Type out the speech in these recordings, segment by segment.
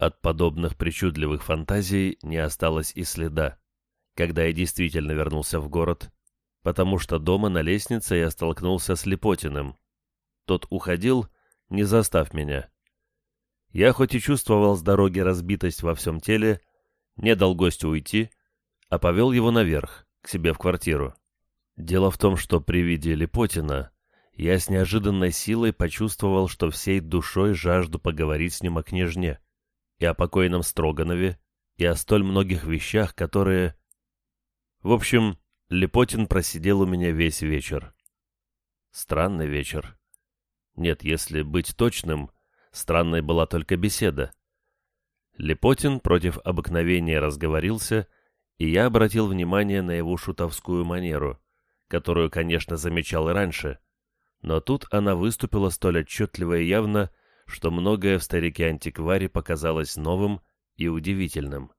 От подобных причудливых фантазий не осталось и следа, когда я действительно вернулся в город, потому что дома на лестнице я столкнулся с Липотиным. Тот уходил, не застав меня. Я хоть и чувствовал с дороги разбитость во всем теле, не дал гостю уйти, а повел его наверх, к себе в квартиру. Дело в том, что при виде Липотина я с неожиданной силой почувствовал, что всей душой жажду поговорить с ним о княжне, и о покойном Строганове, и о столь многих вещах, которые... В общем, Липотин просидел у меня весь вечер. Странный вечер. Нет, если быть точным, странной была только беседа. Липотин против обыкновения разговорился, и я обратил внимание на его шутовскую манеру, которую, конечно, замечал и раньше, но тут она выступила столь отчетливо и явно, что многое в старике-антикваре показалось новым и удивительным.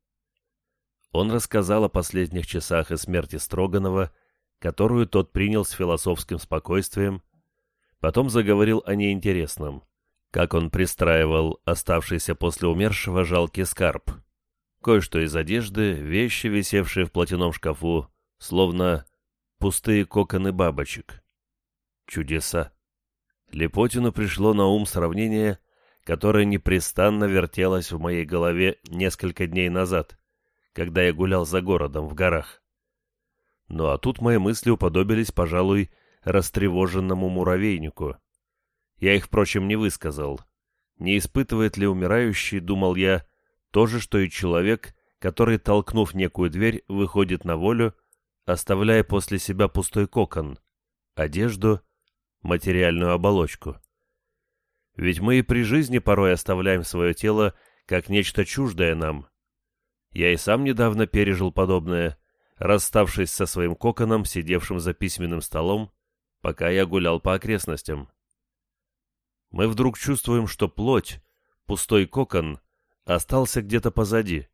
Он рассказал о последних часах и смерти Строганова, которую тот принял с философским спокойствием, потом заговорил о неинтересном, как он пристраивал оставшийся после умершего жалкий скарб. Кое-что из одежды, вещи, висевшие в платяном шкафу, словно пустые коконы бабочек. Чудеса. Лепотину пришло на ум сравнение, которое непрестанно вертелось в моей голове несколько дней назад, когда я гулял за городом в горах. Ну а тут мои мысли уподобились, пожалуй, растревоженному муравейнику. Я их, впрочем, не высказал. Не испытывает ли умирающий, думал я, то же, что и человек, который, толкнув некую дверь, выходит на волю, оставляя после себя пустой кокон, одежду материальную оболочку. Ведь мы и при жизни порой оставляем свое тело как нечто чуждое нам. Я и сам недавно пережил подобное, расставшись со своим коконом, сидевшим за письменным столом, пока я гулял по окрестностям. Мы вдруг чувствуем, что плоть, пустой кокон, остался где-то позади,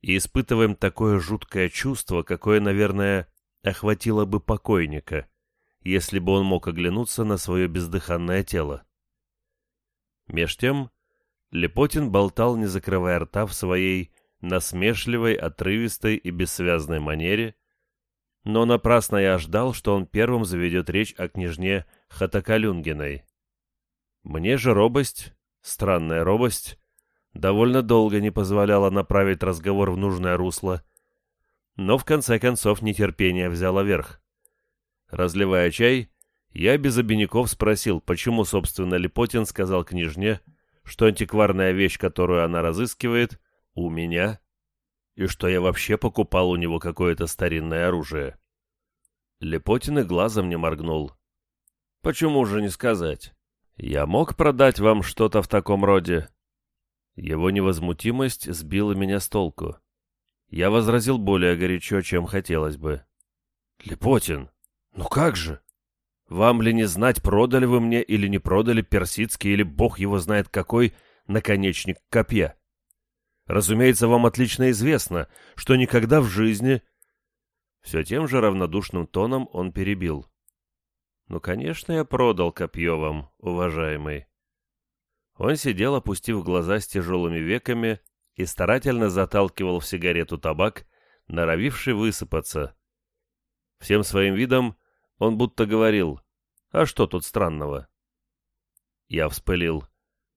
и испытываем такое жуткое чувство, какое, наверное, охватило бы покойника — если бы он мог оглянуться на свое бездыханное тело. Меж тем, Лепотин болтал, не закрывая рта в своей насмешливой, отрывистой и бессвязной манере, но напрасно я ждал, что он первым заведет речь о княжне Хатакалюнгиной. Мне же робость, странная робость, довольно долго не позволяла направить разговор в нужное русло, но в конце концов нетерпение взяло верх. Разливая чай, я без обиняков спросил, почему, собственно, Липотин сказал княжне, что антикварная вещь, которую она разыскивает, у меня, и что я вообще покупал у него какое-то старинное оружие. Лепотин и глазом не моргнул. «Почему же не сказать? Я мог продать вам что-то в таком роде?» Его невозмутимость сбила меня с толку. Я возразил более горячо, чем хотелось бы. «Лепотин, «Ну как же? Вам ли не знать, продали вы мне или не продали персидский или бог его знает какой наконечник копья? Разумеется, вам отлично известно, что никогда в жизни...» Все тем же равнодушным тоном он перебил. «Ну, конечно, я продал копье вам, уважаемый». Он сидел, опустив глаза с тяжелыми веками, и старательно заталкивал в сигарету табак, норовивший высыпаться. Всем своим видом он будто говорил, «А что тут странного?» Я вспылил.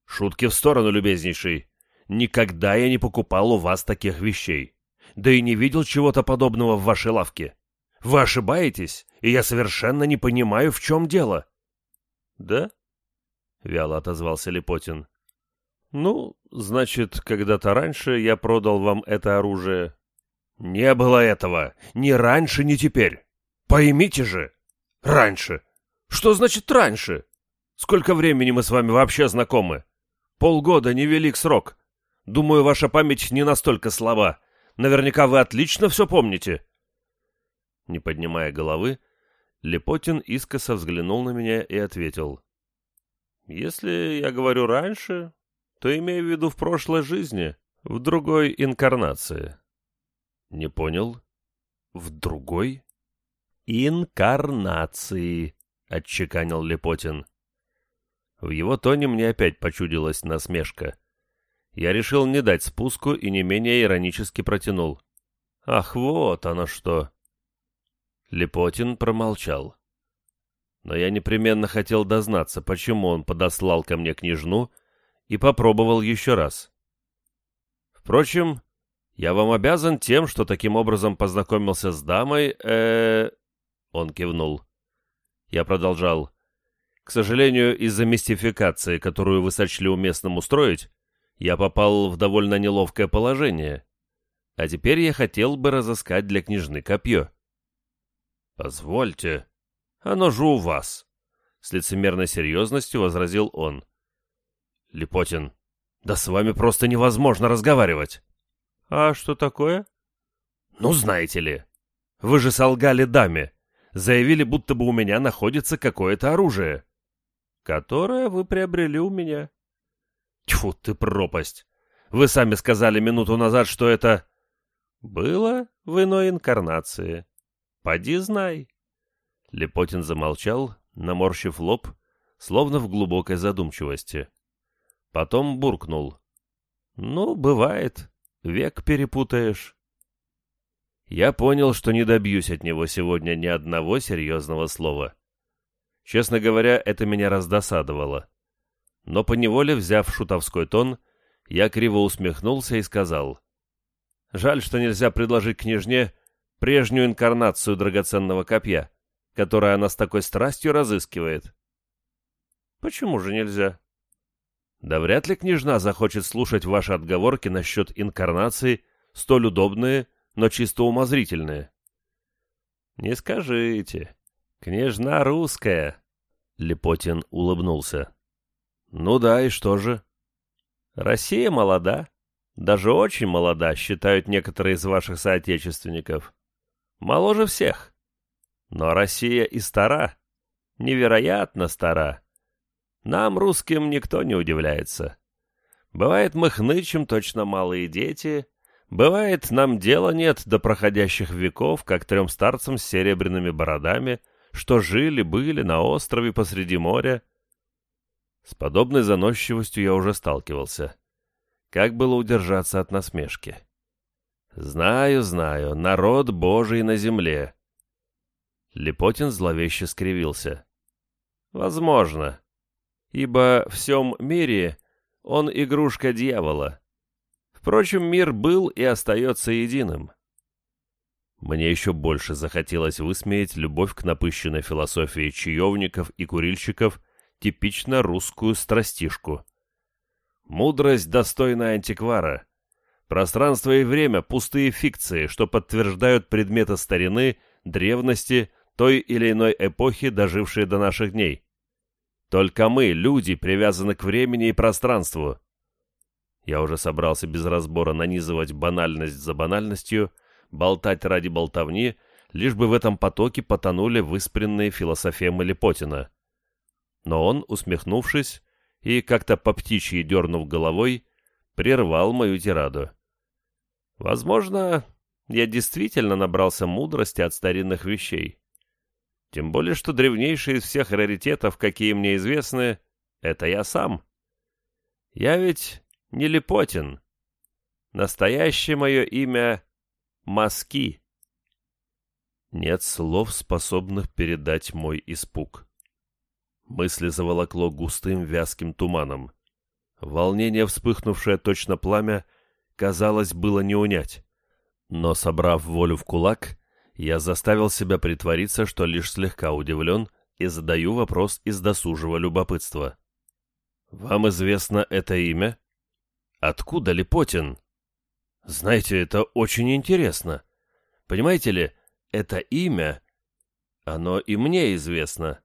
«Шутки в сторону, любезнейший. Никогда я не покупал у вас таких вещей. Да и не видел чего-то подобного в вашей лавке. Вы ошибаетесь, и я совершенно не понимаю, в чем дело». «Да?» — вяло отозвался Лепотин. «Ну, значит, когда-то раньше я продал вам это оружие». «Не было этого. Ни раньше, ни теперь. Поймите же, Раньше. Что значит раньше? Сколько времени мы с вами вообще знакомы? Полгода — невелик срок. Думаю, ваша память не настолько слаба. Наверняка вы отлично все помните. Не поднимая головы, Лепотин искоса взглянул на меня и ответил. «Если я говорю раньше, то имею в виду в прошлой жизни, в другой инкарнации». «Не понял? В другой?» «Инкарнации», — отчеканил Лепотин. В его тоне мне опять почудилась насмешка. Я решил не дать спуску и не менее иронически протянул. «Ах, вот оно что!» Лепотин промолчал. Но я непременно хотел дознаться, почему он подослал ко мне княжну и попробовал еще раз. Впрочем, я вам обязан тем, что таким образом познакомился с дамой, э, Он кивнул. Я продолжал. К сожалению, из-за мистификации, которую вы сочли уместным устроить, я попал в довольно неловкое положение. А теперь я хотел бы разыскать для княжны копье. Позвольте. Оно же у вас. С лицемерной серьезностью возразил он. Липотин, да с вами просто невозможно разговаривать. «А что такое?» «Ну, знаете ли, вы же солгали даме, заявили, будто бы у меня находится какое-то оружие». «Которое вы приобрели у меня». «Тьфу ты, пропасть! Вы сами сказали минуту назад, что это...» «Было в иной инкарнации. Поди знай». Лепотин замолчал, наморщив лоб, словно в глубокой задумчивости. Потом буркнул. «Ну, бывает. Век перепутаешь. Я понял, что не добьюсь от него сегодня ни одного серьезного слова. Честно говоря, это меня раздосадовало. Но поневоле, взяв шутовской тон, я криво усмехнулся и сказал. «Жаль, что нельзя предложить княжне прежнюю инкарнацию драгоценного копья, которое она с такой страстью разыскивает». «Почему же нельзя?» Да вряд ли княжна захочет слушать ваши отговорки насчет инкарнации, столь удобные, но чисто умозрительные. Не скажите. Княжна русская. Лепотин улыбнулся. Ну да, и что же? Россия молода. Даже очень молода, считают некоторые из ваших соотечественников. Моложе всех. Но Россия и стара. Невероятно стара. Нам, русским, никто не удивляется. Бывает, мы хнычем, точно малые дети. Бывает, нам дела нет до проходящих веков, как трем старцам с серебряными бородами, что жили-были на острове посреди моря. С подобной заносчивостью я уже сталкивался. Как было удержаться от насмешки? Знаю, знаю, народ Божий на земле. Лепотин зловеще скривился. Возможно ибо в всем мире он игрушка дьявола. Впрочем, мир был и остается единым. Мне еще больше захотелось высмеять любовь к напыщенной философии чаевников и курильщиков, типично русскую страстишку. Мудрость достойна антиквара. Пространство и время — пустые фикции, что подтверждают предметы старины, древности, той или иной эпохи, дожившие до наших дней. Только мы, люди, привязаны к времени и пространству. Я уже собрался без разбора нанизывать банальность за банальностью, болтать ради болтовни, лишь бы в этом потоке потонули выспренные философемы Лепотина. Но он, усмехнувшись и как-то по птичьи дернув головой, прервал мою тираду. Возможно, я действительно набрался мудрости от старинных вещей. Тем более, что древнейший из всех раритетов, какие мне известны, это я сам. Я ведь не Лепотин. Настоящее мое имя — Маски. Нет слов, способных передать мой испуг. Мысли заволокло густым вязким туманом. Волнение, вспыхнувшее точно пламя, казалось, было не унять. Но, собрав волю в кулак, я заставил себя притвориться, что лишь слегка удивлен и задаю вопрос из досужего любопытства. «Вам известно это имя? Откуда Липотин?» «Знаете, это очень интересно. Понимаете ли, это имя, оно и мне известно».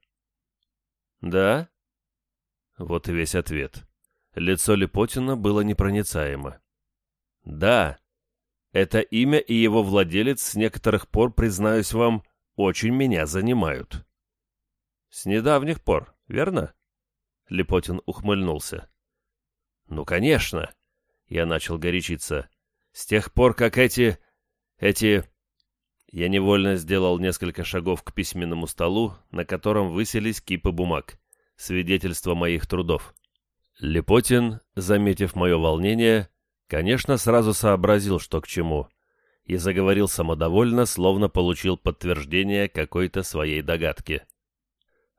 «Да?» Вот и весь ответ. Лицо Липотина было непроницаемо. «Да, это имя и его владелец с некоторых пор, признаюсь вам, очень меня занимают. С недавних пор, верно? Лепотин ухмыльнулся. Ну, конечно. Я начал горячиться. С тех пор, как эти... эти... Я невольно сделал несколько шагов к письменному столу, на котором высились кипы бумаг, свидетельство моих трудов. Лепотин, заметив мое волнение, Конечно, сразу сообразил, что к чему, и заговорил самодовольно, словно получил подтверждение какой-то своей догадки.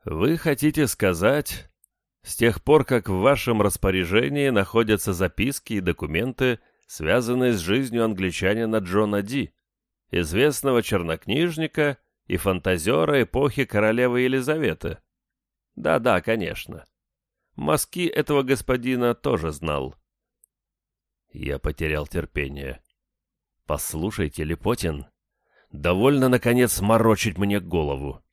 «Вы хотите сказать, с тех пор, как в вашем распоряжении находятся записки и документы, связанные с жизнью англичанина Джона Ди, известного чернокнижника и фантазера эпохи королевы Елизаветы? Да-да, конечно. Мазки этого господина тоже знал. Я потерял терпение. «Послушайте, Лепотин, довольно, наконец, морочить мне голову.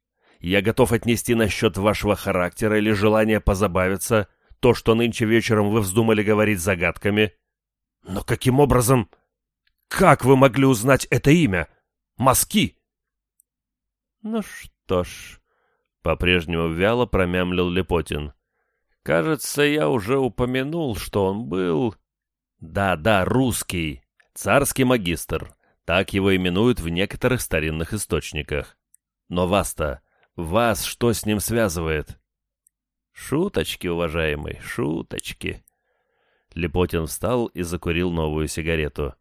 Я готов отнести насчет вашего характера или желания позабавиться то, что нынче вечером вы вздумали говорить загадками. Но каким образом... Как вы могли узнать это имя? Мазки!» «Ну что ж...» — по-прежнему вяло промямлил Лепотин. «Кажется, я уже упомянул, что он был...» «Да-да, русский, царский магистр, так его именуют в некоторых старинных источниках. Но вас-то, вас что с ним связывает?» «Шуточки, уважаемый, шуточки!» Лепотин встал и закурил новую сигарету.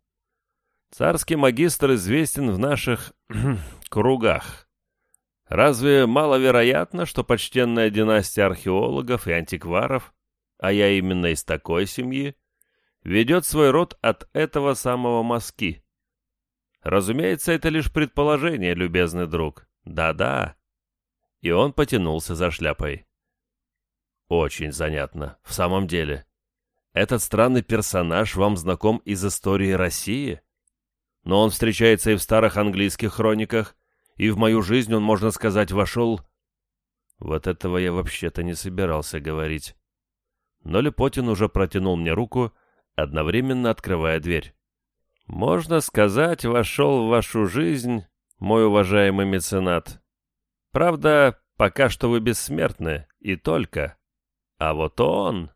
«Царский магистр известен в наших кругах. Разве маловероятно, что почтенная династия археологов и антикваров, а я именно из такой семьи, ведет свой род от этого самого мазки? Разумеется, это лишь предположение, любезный друг. Да-да. И он потянулся за шляпой. Очень занятно, в самом деле. Этот странный персонаж вам знаком из истории России? Но он встречается и в старых английских хрониках, и в мою жизнь он, можно сказать, вошел... Вот этого я вообще-то не собирался говорить. Но Лепотин уже протянул мне руку, одновременно открывая дверь. «Можно сказать, вошел в вашу жизнь, мой уважаемый меценат. Правда, пока что вы бессмертны, и только. А вот он...»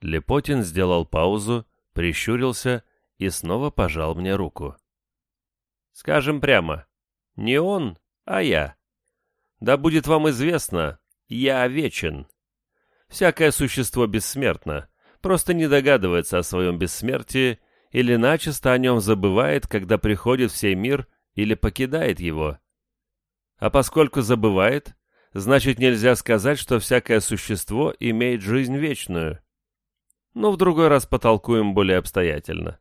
Лепотин сделал паузу, прищурился и снова пожал мне руку. «Скажем прямо, не он, а я. Да будет вам известно, я вечен. Всякое существо бессмертно, просто не догадывается о своем бессмертии или начисто о нем забывает, когда приходит в сей мир или покидает его. А поскольку забывает, значит нельзя сказать, что всякое существо имеет жизнь вечную. Но в другой раз потолкуем более обстоятельно.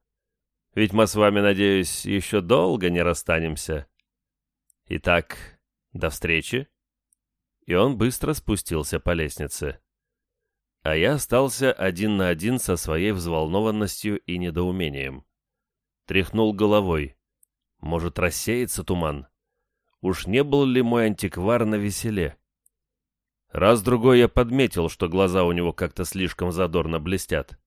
Ведь мы с вами, надеюсь, еще долго не расстанемся. Итак, до встречи. И он быстро спустился по лестнице. А я остался один на один со своей взволнованностью и недоумением. Тряхнул головой. Может, рассеется туман? Уж не был ли мой антиквар на веселе? Раз-другой я подметил, что глаза у него как-то слишком задорно блестят.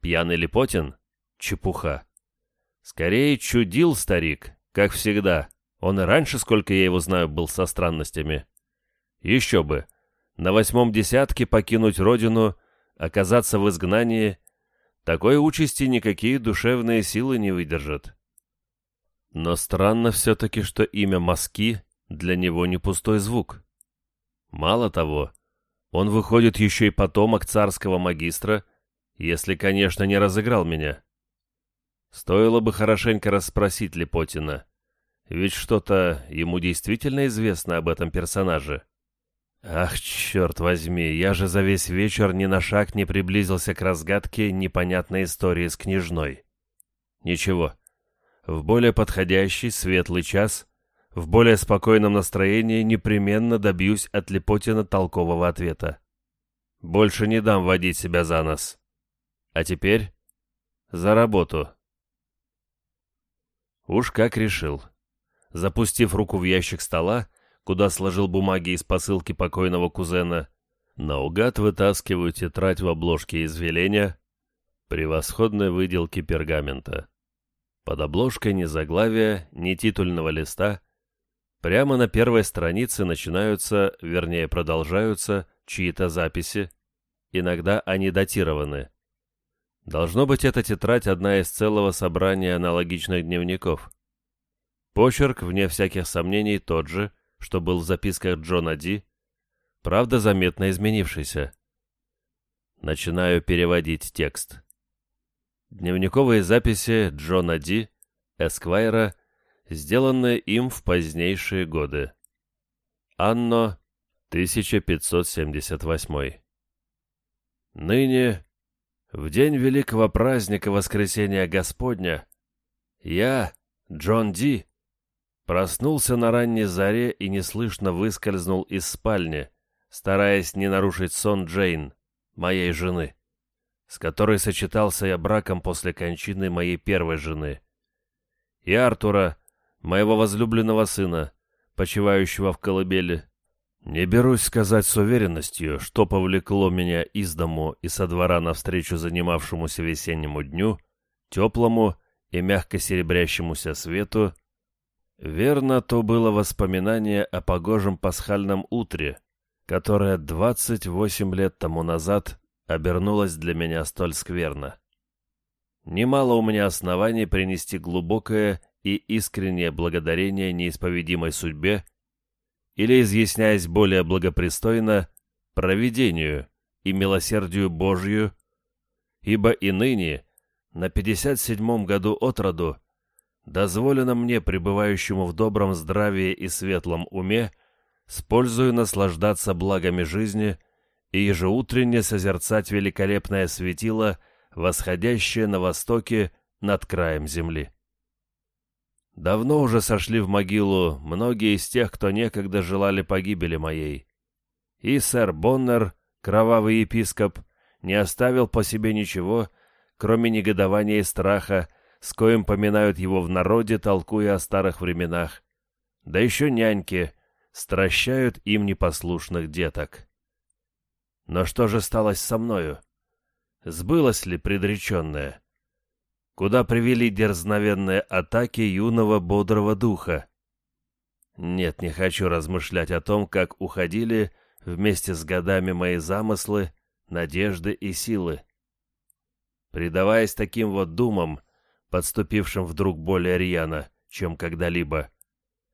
Пьяный Лепотин? Чепуха. Скорее чудил старик, как всегда. Он и раньше, сколько я его знаю, был со странностями. Еще бы. На восьмом десятке покинуть родину, оказаться в изгнании. Такой участи никакие душевные силы не выдержат. Но странно все-таки, что имя Маски для него не пустой звук. Мало того, он выходит еще и потомок царского магистра, если, конечно, не разыграл меня. Стоило бы хорошенько расспросить Лепотина. Ведь что-то ему действительно известно об этом персонаже. Ах, черт возьми, я же за весь вечер ни на шаг не приблизился к разгадке непонятной истории с княжной. Ничего. В более подходящий, светлый час, в более спокойном настроении непременно добьюсь от Лепотина толкового ответа. Больше не дам водить себя за нос. А теперь за работу. Уж как решил. Запустив руку в ящик стола, куда сложил бумаги из посылки покойного кузена, наугад вытаскиваю тетрадь в обложке из веления, превосходной выделки пергамента. Под обложкой ни заглавия, ни титульного листа. Прямо на первой странице начинаются, вернее продолжаются, чьи-то записи. Иногда они датированы. Должно быть, эта тетрадь одна из целого собрания аналогичных дневников. Почерк, вне всяких сомнений, тот же, что был в записках Джона Ди, правда заметно изменившийся. Начинаю переводить текст. Дневниковые записи Джона Ди, Эсквайра, сделанные им в позднейшие годы. Анно 1578. Ныне, в день великого праздника Воскресения Господня, я, Джон Ди, проснулся на ранней заре и неслышно выскользнул из спальни, стараясь не нарушить сон Джейн, моей жены, с которой сочетался я браком после кончины моей первой жены, и Артура, моего возлюбленного сына, почивающего в колыбели. Не берусь сказать с уверенностью, что повлекло меня из дому и со двора навстречу занимавшемуся весеннему дню, теплому и мягко серебрящемуся свету. Верно, то было воспоминание о погожем пасхальном утре, которое 28 лет тому назад обернулось для меня столь скверно. Немало у меня оснований принести глубокое и искреннее благодарение неисповедимой судьбе, или, изъясняясь более благопристойно, провидению и милосердию Божью, ибо и ныне, на пятьдесят седьмом году от роду, дозволено мне, пребывающему в добром здравии и светлом уме, с пользою наслаждаться благами жизни и ежеутренне созерцать великолепное светило, восходящее на востоке над краем земли. Давно уже сошли в могилу многие из тех, кто некогда желали погибели моей. И сэр Боннер, кровавый епископ, не оставил по себе ничего, кроме негодования и страха, с коим поминают его в народе, толкуя о старых временах. Да еще няньки стращают им непослушных деток. Но что же сталось со мною? Сбылось ли предреченное? куда привели дерзновенные атаки юного бодрого духа. Нет, не хочу размышлять о том, как уходили вместе с годами мои замыслы, надежды и силы. Предаваясь таким вот думам, подступившим вдруг более рьяно, чем когда-либо,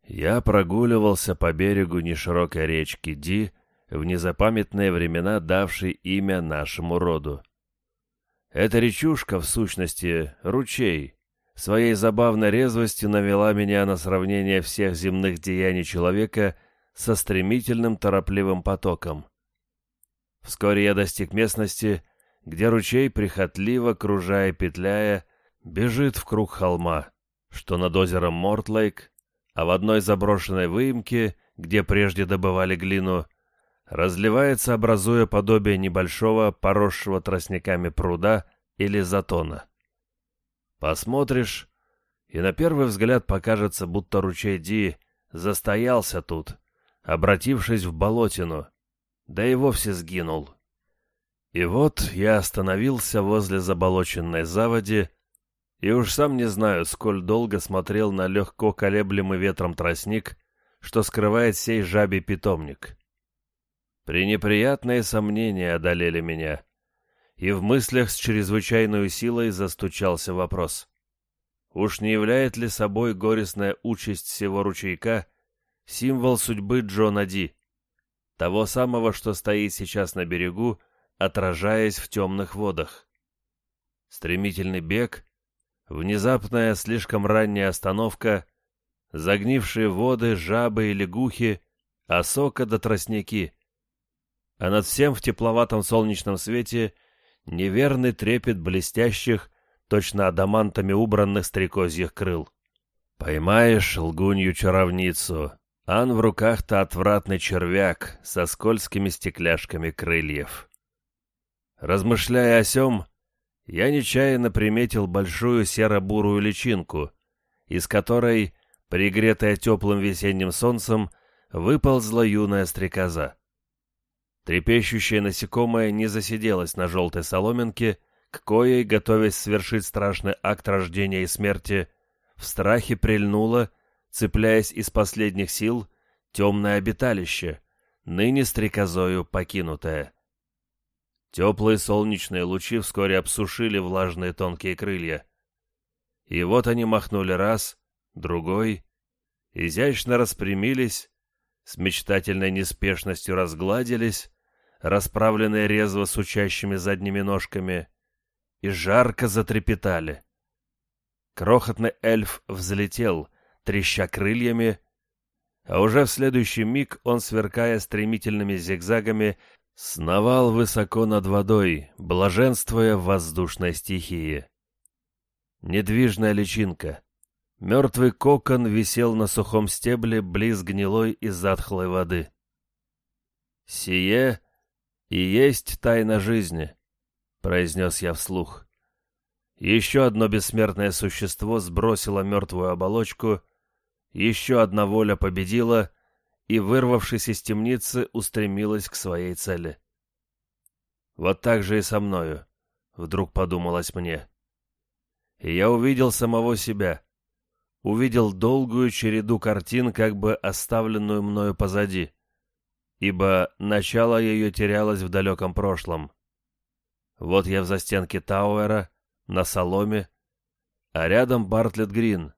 я прогуливался по берегу неширокой речки Ди в незапамятные времена, давшей имя нашему роду. Эта речушка, в сущности, ручей, своей забавной резвостью навела меня на сравнение всех земных деяний человека со стремительным торопливым потоком. Вскоре я достиг местности, где ручей, прихотливо, кружая петляя, бежит в круг холма, что над озером Мортлейк, а в одной заброшенной выемке, где прежде добывали глину, разливается, образуя подобие небольшого, поросшего тростниками пруда или затона. Посмотришь, и на первый взгляд покажется, будто ручей Ди застоялся тут, обратившись в болотину, да и вовсе сгинул. И вот я остановился возле заболоченной заводи, и уж сам не знаю, сколь долго смотрел на легко колеблемый ветром тростник, что скрывает сей жабий питомник. Пренеприятные сомнения одолели меня, и в мыслях с чрезвычайной силой застучался вопрос. Уж не являет ли собой горестная участь всего ручейка символ судьбы Джона Ди, того самого, что стоит сейчас на берегу, отражаясь в темных водах? Стремительный бег, внезапная слишком ранняя остановка, загнившие воды, жабы и лягухи, осока до тростники — а над всем в тепловатом солнечном свете неверный трепет блестящих, точно адамантами убранных стрекозьих крыл. Поймаешь лгунью-чаровницу, ан в руках-то отвратный червяк со скользкими стекляшками крыльев. Размышляя о сём, я нечаянно приметил большую серо-бурую личинку, из которой, пригретая теплым весенним солнцем, выползла юная стрекоза. Трепещущее насекомое не засиделось на желтой соломинке, к коей, готовясь совершить страшный акт рождения и смерти, в страхе прильнуло, цепляясь из последних сил, темное обиталище, ныне стрекозою покинутое. Теплые солнечные лучи вскоре обсушили влажные тонкие крылья. И вот они махнули раз, другой, изящно распрямились, с мечтательной неспешностью разгладились, расправленные резво с учащими задними ножками, и жарко затрепетали. Крохотный эльф взлетел, треща крыльями, а уже в следующий миг он, сверкая стремительными зигзагами, сновал высоко над водой, блаженствуя в воздушной стихии. Недвижная личинка. Мертвый кокон висел на сухом стебле близ гнилой и затхлой воды. «Сие и есть тайна жизни», — произнес я вслух. Еще одно бессмертное существо сбросило мертвую оболочку, еще одна воля победила и, вырвавшись из темницы, устремилась к своей цели. Вот так же и со мною, вдруг подумалось мне. И я увидел самого себя, увидел долгую череду картин, как бы оставленную мною позади, ибо начало ее терялось в далеком прошлом. Вот я в застенке Тауэра, на соломе, а рядом Бартлетт Грин.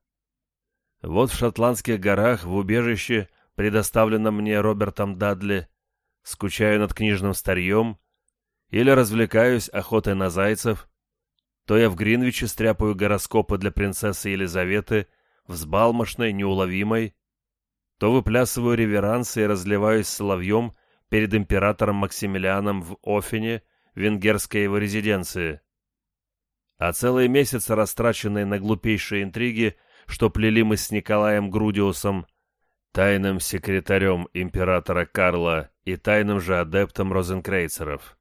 Вот в шотландских горах, в убежище, предоставленном мне Робертом Дадли, скучаю над книжным старьем или развлекаюсь охотой на зайцев, то я в Гринвиче стряпаю гороскопы для принцессы Елизаветы, взбалмошной, неуловимой, то выплясываю реверансы и разливаюсь соловьем перед императором Максимилианом в Офине, венгерской его резиденции а целые месяцы, растраченные на глупейшие интриги, что плели мы с Николаем Грудиусом, тайным секретарем императора Карла и тайным же адептом розенкрейцеров.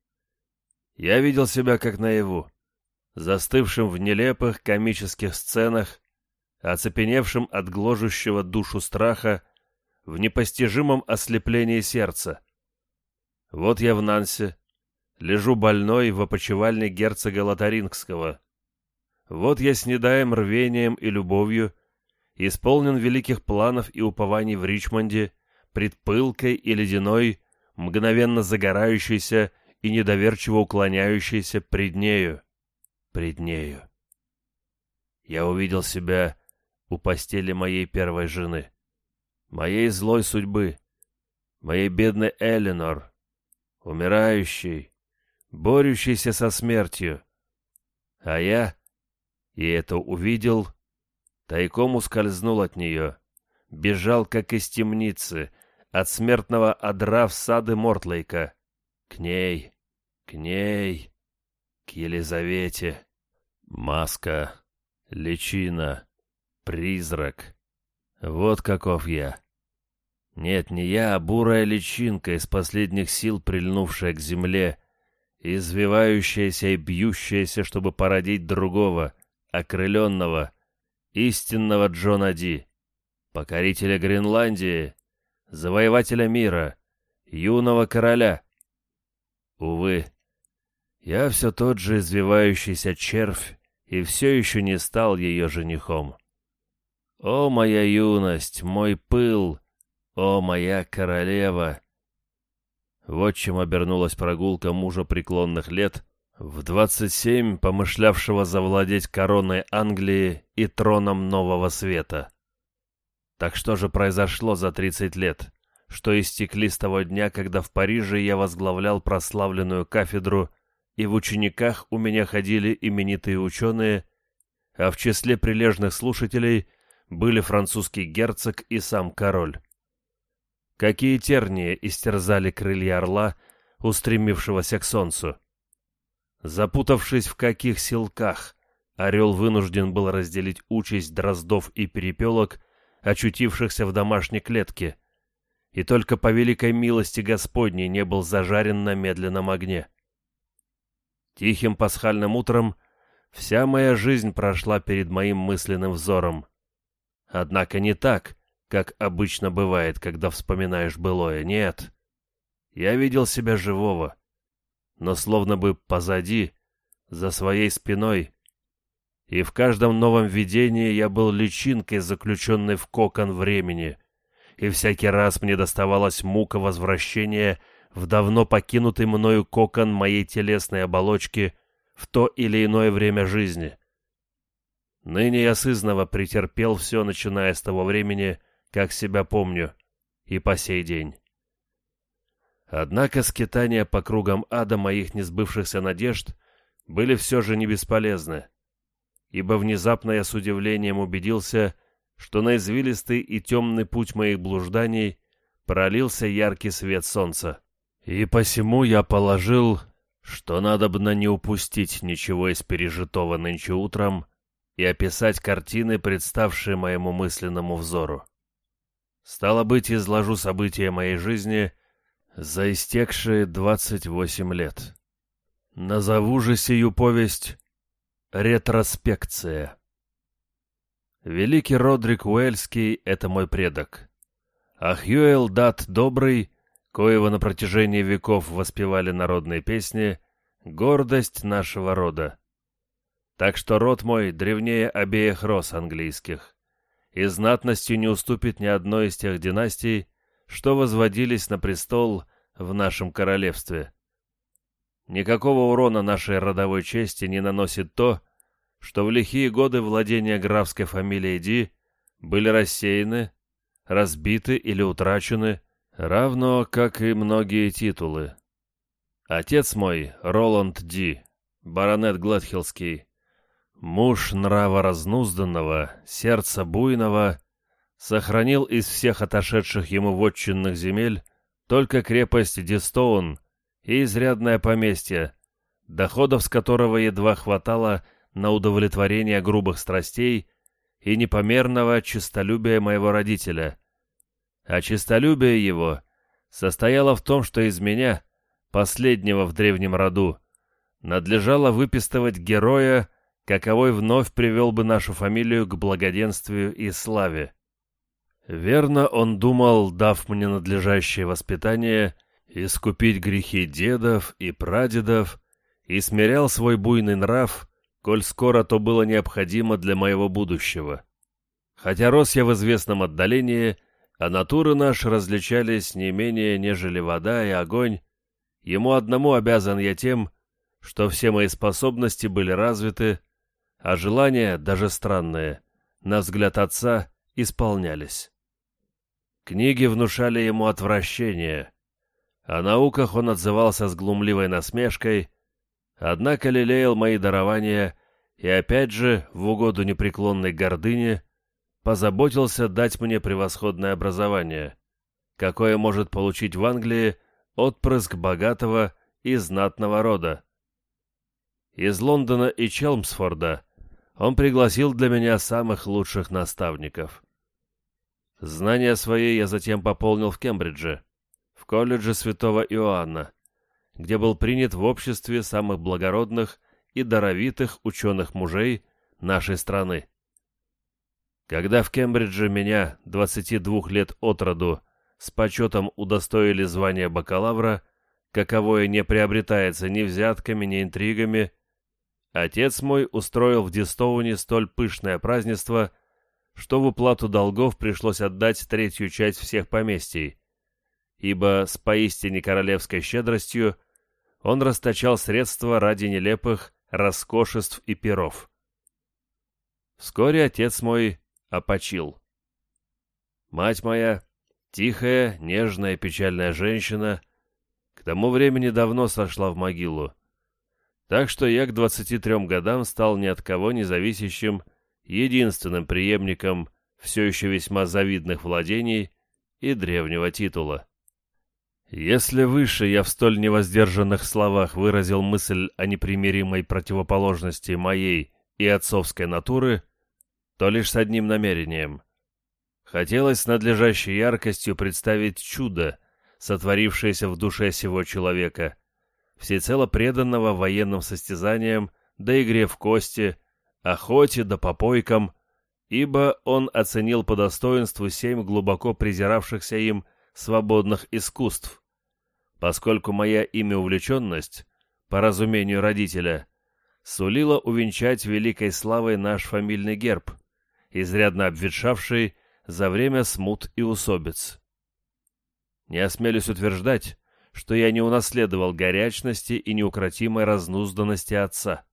Я видел себя как наяву, застывшим в нелепых комических сценах, оцепеневшим от гложущего душу страха, в непостижимом ослеплении сердца. Вот я в Нансе, лежу больной в опочивальне герцога Лотарингского. Вот я с недаем рвением и любовью, исполнен великих планов и упований в Ричмонде, пред пылкой и ледяной, мгновенно загорающейся и недоверчиво уклоняющейся пред нею, пред нею. Я увидел себя у постели моей первой жены, моей злой судьбы, моей бедной Эленор, умирающей, борющейся со смертью. А я, и это увидел, тайком ускользнул от нее, бежал, как из темницы, от смертного одра в сады Мортлейка. К ней, к ней, к Елизавете. Маска, личина, призрак. Вот каков я. Нет, не я, а бурая личинка, из последних сил прильнувшая к земле, извивающаяся и бьющаяся, чтобы породить другого, окрыленного, истинного Джона Ди, покорителя Гренландии, завоевателя мира, юного короля. Увы, я все тот же извивающийся червь и все еще не стал ее женихом. О, моя юность, мой пыл, о, моя королева! Вот чем обернулась прогулка мужа преклонных лет, в 27 помышлявшего завладеть короной Англии и троном Нового Света. Так что же произошло за 30 лет, что истекли с того дня, когда в Париже я возглавлял прославленную кафедру, и в учениках у меня ходили именитые ученые, а в числе прилежных слушателей были французский герцог и сам король. Какие тернии истерзали крылья орла, устремившегося к солнцу. Запутавшись в каких силках, орел вынужден был разделить участь дроздов и перепелок, очутившихся в домашней клетке, и только по великой милости Господней не был зажарен на медленном огне. Тихим пасхальным утром вся моя жизнь прошла перед моим мысленным взором. Однако не так, как обычно бывает, когда вспоминаешь былое, нет. Я видел себя живого, но словно бы позади, за своей спиной. И в каждом новом видении я был личинкой, заключенной в кокон времени, и всякий раз мне доставалась мука возвращения в давно покинутый мною кокон моей телесной оболочки в то или иное время жизни. Ныне я сызново претерпел все, начиная с того времени, как себя помню, и по сей день. Однако скитания по кругам ада моих несбывшихся надежд были все же не бесполезны, ибо внезапно я с удивлением убедился, что на извилистый и темный путь моих блужданий пролился яркий свет солнца. И посему я положил, что надо бы не упустить ничего из пережитого нынче утром и описать картины, представшие моему мысленному взору. Стало быть, изложу события моей жизни за истекшие двадцать восемь лет. Назову же сию повесть «Ретроспекция». Великий Родрик Уэльский — это мой предок. А Хьюэл Дат Добрый, коего на протяжении веков воспевали народные песни, — гордость нашего рода. Так что род мой древнее обеих рос английских, и знатностью не уступит ни одной из тех династий, что возводились на престол в нашем королевстве. Никакого урона нашей родовой чести не наносит то, что в лихие годы владения графской фамилией Ди были рассеяны, разбиты или утрачены, равно как и многие титулы. Отец мой, Роланд Ди, баронет Гладхиллский, муж нрава разнузданного, сердца буйного, сохранил из всех отошедших ему вотчинных земель только крепость Дистоун и изрядное поместье, доходов с которого едва хватало на удовлетворение грубых страстей и непомерного честолюбия моего родителя. А честолюбие его состояло в том, что из меня, последнего в древнем роду, надлежало выпистывать героя, каковой вновь привел бы нашу фамилию к благоденствию и славе. Верно, он думал, дав мне надлежащее воспитание, искупить грехи дедов и прадедов, и смирял свой буйный нрав, коль скоро то было необходимо для моего будущего. Хотя рос я в известном отдалении, а натуры наши различались не менее, нежели вода и огонь, ему одному обязан я тем, что все мои способности были развиты, а желания, даже странные, на взгляд отца, исполнялись. Книги внушали ему отвращение. О науках он отзывался с глумливой насмешкой, Однако лелеял мои дарования и опять же, в угоду непреклонной гордыне, позаботился дать мне превосходное образование, какое может получить в Англии отпрыск богатого и знатного рода. Из Лондона и Челмсфорда он пригласил для меня самых лучших наставников. Знания свои я затем пополнил в Кембридже, в колледже святого Иоанна, где был принят в обществе самых благородных и даровитых ученых-мужей нашей страны. Когда в Кембридже меня, 22 лет от роду, с почетом удостоили звания бакалавра, каковое не приобретается ни взятками, ни интригами, отец мой устроил в Дистоуне столь пышное празднество, что в уплату долгов пришлось отдать третью часть всех поместий, ибо с поистине королевской щедростью он расточал средства ради нелепых роскошеств и перов. Вскоре отец мой опочил. Мать моя, тихая, нежная, печальная женщина, к тому времени давно сошла в могилу, так что я к двадцати трем годам стал ни от кого не зависящим, единственным преемником все еще весьма завидных владений и древнего титула. Если выше я в столь невоздержанных словах выразил мысль о непримиримой противоположности моей и отцовской натуры, то лишь с одним намерением. Хотелось с надлежащей яркостью представить чудо, сотворившееся в душе сего человека, всецело преданного военным состязаниям да игре в кости, охоте да попойкам, ибо он оценил по достоинству семь глубоко презиравшихся им свободных искусств, поскольку моя ими увлеченность, по разумению родителя, сулила увенчать великой славой наш фамильный герб, изрядно обветшавший за время смут и усобиц. Не осмелюсь утверждать, что я не унаследовал горячности и неукротимой разнузданности отца.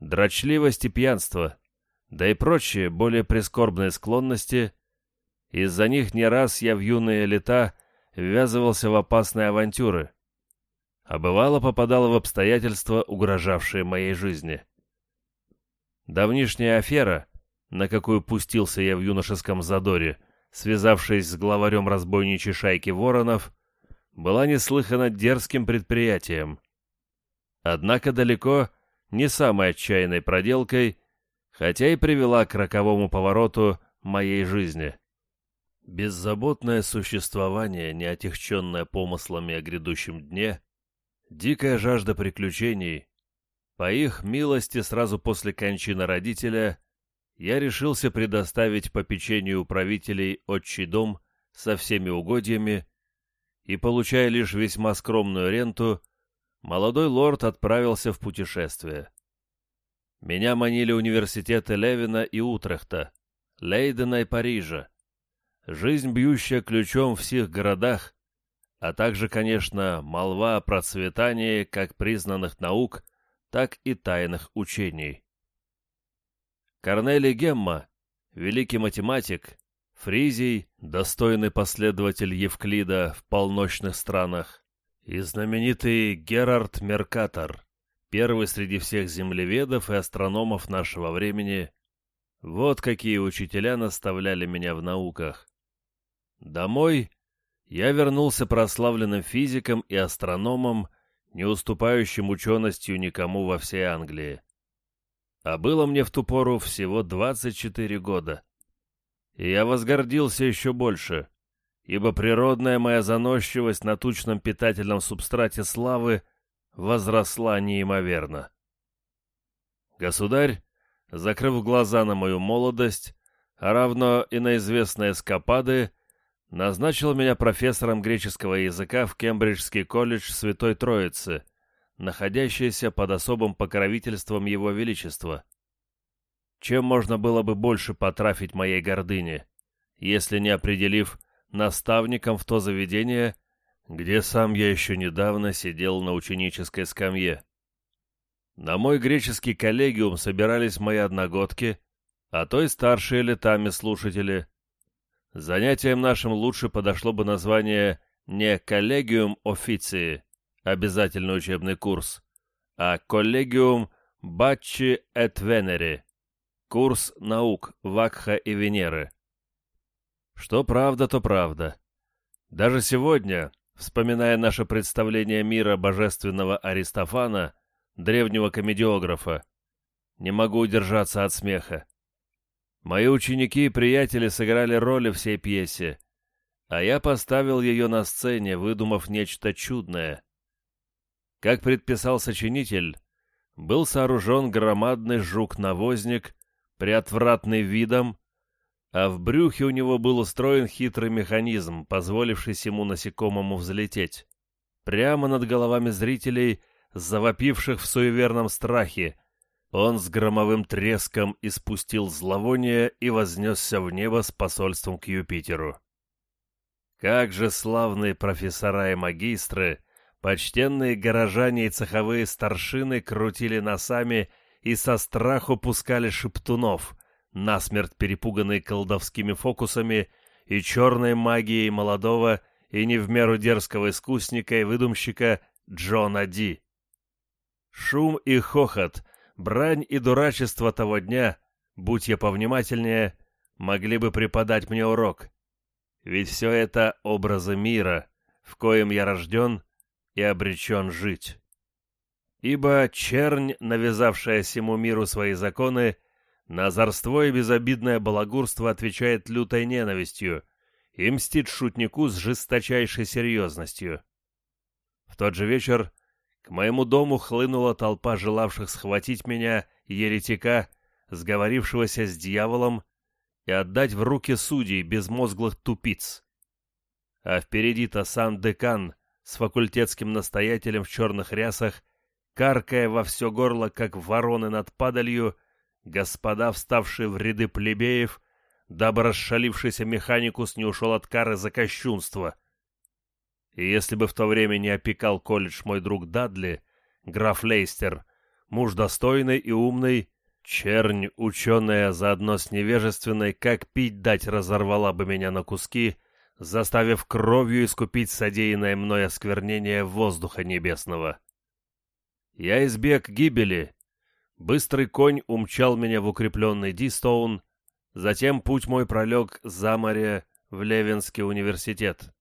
Дрочливость и пьянство, да и прочие более прискорбные склонности, из-за них не раз я в юные лета ввязывался в опасные авантюры. а бывало попадала в обстоятельства, угрожавшие моей жизни. Давнишняя афера, на какую пустился я в юношеском задоре, связавшись с главарем разбойничьей шайки воронов, была неслыханно дерзким предприятием. Однако далеко не самой отчаянной проделкой, хотя и привела к роковому повороту моей жизни. Беззаботное существование, не отягченное помыслами о грядущем дне, дикая жажда приключений, по их милости сразу после кончины родителя я решился предоставить попечению управителей отчий дом со всеми угодьями, и, получая лишь весьма скромную ренту, молодой лорд отправился в путешествие. Меня манили университеты Левина и Утрехта, Лейдена и Парижа, жизнь, бьющая ключом в всех городах, а также, конечно, молва о процветании как признанных наук, так и тайных учений. Корнелий Гемма, великий математик, Фризий, достойный последователь Евклида в полночных странах, и знаменитый Герард Меркатор, первый среди всех землеведов и астрономов нашего времени, вот какие учителя наставляли меня в науках. Домой я вернулся прославленным физиком и астрономом, не уступающим ученостью никому во всей Англии. А было мне в ту пору всего 24 года. Я возгордился еще больше, ибо природная моя заносчивость на тучном питательном субстрате славы возросла неимоверно. Государь, закрыв глаза на мою молодость, а равно и на известные скопады, назначил меня профессором греческого языка в Кембриджский колледж Святой Троицы, находящийся под особым покровительством Его Величества. Чем можно было бы больше потрафить моей гордыне, если не определив наставником в то заведение, где сам я еще недавно сидел на ученической скамье. На мой греческий коллегиум собирались мои одногодки, а то и старшие летами слушатели, Занятием нашим лучше подошло бы название не «Коллегиум официи» — обязательный учебный курс, а «Коллегиум Баччи эт Венери» — курс наук Вакха и Венеры. Что правда, то правда. Даже сегодня, вспоминая наше представление мира божественного Аристофана, древнего комедиографа, не могу удержаться от смеха. Мои ученики и приятели сыграли роли всей пьесе, а я поставил ее на сцене, выдумав нечто чудное. Как предписал сочинитель, был сооружен громадный жук-навозник, приотвратный видом, а в брюхе у него был устроен хитрый механизм, позволивший ему насекомому взлететь. Прямо над головами зрителей, завопивших в суеверном страхе, он с громовым треском испустил зловоние и вознесся в небо с посольством к Юпитеру. Как же славные профессора и магистры, почтенные горожане и цеховые старшины крутили носами и со страху пускали шептунов, насмерть перепуганные колдовскими фокусами и черной магией молодого и не в меру дерзкого искусника и выдумщика Джона Ди. Шум и хохот — брань и дурачество того дня, будь я повнимательнее, могли бы преподать мне урок. Ведь все это образы мира, в коем я рожден и обречен жить. Ибо чернь, навязавшая всему миру свои законы, на озорство и безобидное балагурство отвечает лютой ненавистью и мстит шутнику с жесточайшей серьезностью. В тот же вечер к моему дому хлынула толпа желавших схватить меня, еретика, сговорившегося с дьяволом, и отдать в руки судей безмозглых тупиц. А впереди-то сам декан с факультетским настоятелем в черных рясах, каркая во все горло, как вороны над падалью, господа, вставшие в ряды плебеев, дабы расшалившийся механикус не ушел от кары за кощунство — и если бы в то время не опекал колледж мой друг Дадли, граф Лейстер, муж достойный и умный, чернь, ученая заодно с невежественной, как пить дать разорвала бы меня на куски, заставив кровью искупить содеянное мной осквернение воздуха небесного. Я избег гибели. Быстрый конь умчал меня в укрепленный Дистоун, затем путь мой пролег за море в Левинский университет.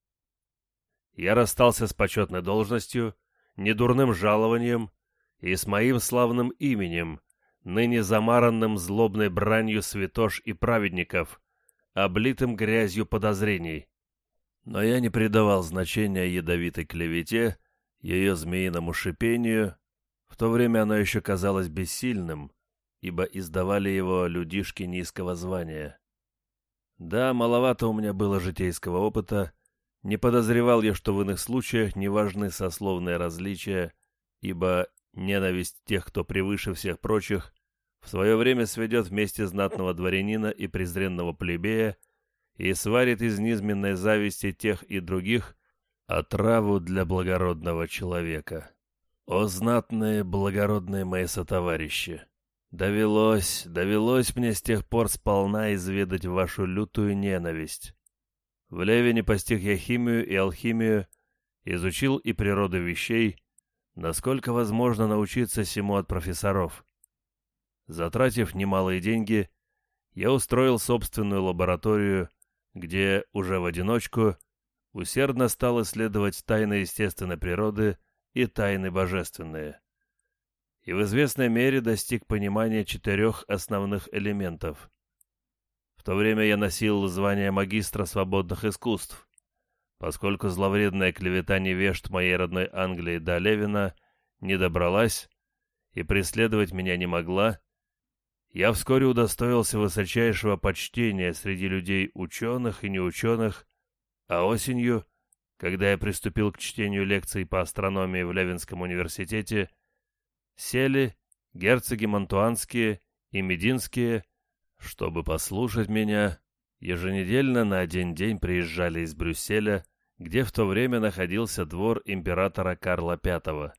Я расстался с почетной должностью, недурным жалованием и с моим славным именем, ныне замаранным злобной бранью святош и праведников, облитым грязью подозрений. Но я не придавал значения ядовитой клевете, ее змеиному шипению, в то время оно еще казалось бессильным, ибо издавали его людишки низкого звания. Да, маловато у меня было житейского опыта, не подозревал я, что в иных случаях не важны сословные различия, ибо ненависть тех, кто превыше всех прочих, в свое время сведет вместе знатного дворянина и презренного плебея и сварит из низменной зависти тех и других отраву для благородного человека. О, знатные, благородные мои сотоварищи! Довелось, довелось мне с тех пор сполна изведать вашу лютую ненависть. В Левине постиг я химию и алхимию, изучил и природу вещей, насколько возможно научиться всему от профессоров. Затратив немалые деньги, я устроил собственную лабораторию, где уже в одиночку усердно стал исследовать тайны естественной природы и тайны божественные. И в известной мере достиг понимания четырех основных элементов. В то время я носил звание магистра свободных искусств, поскольку зловредная клевета невежд моей родной Англии до Левина не добралась и преследовать меня не могла, я вскоре удостоился высочайшего почтения среди людей ученых и неученых, а осенью, когда я приступил к чтению лекций по астрономии в Левинском университете, сели герцоги Монтуанские и Мединские, чтобы послушать меня, еженедельно на один день приезжали из Брюсселя, где в то время находился двор императора Карла V.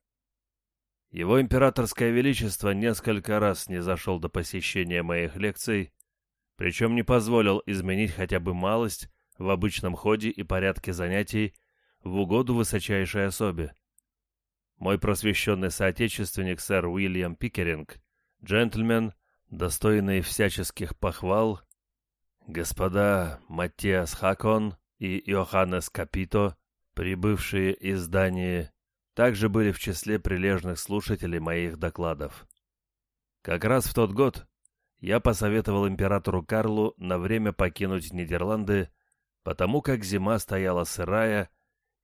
Его императорское величество несколько раз не зашел до посещения моих лекций, причем не позволил изменить хотя бы малость в обычном ходе и порядке занятий в угоду высочайшей особе. Мой просвещенный соотечественник сэр Уильям Пикеринг, джентльмен, достойный всяческих похвал, господа Матиас Хакон и Йоханнес Капито, прибывшие из Дании, также были в числе прилежных слушателей моих докладов. Как раз в тот год я посоветовал императору Карлу на время покинуть Нидерланды, потому как зима стояла сырая,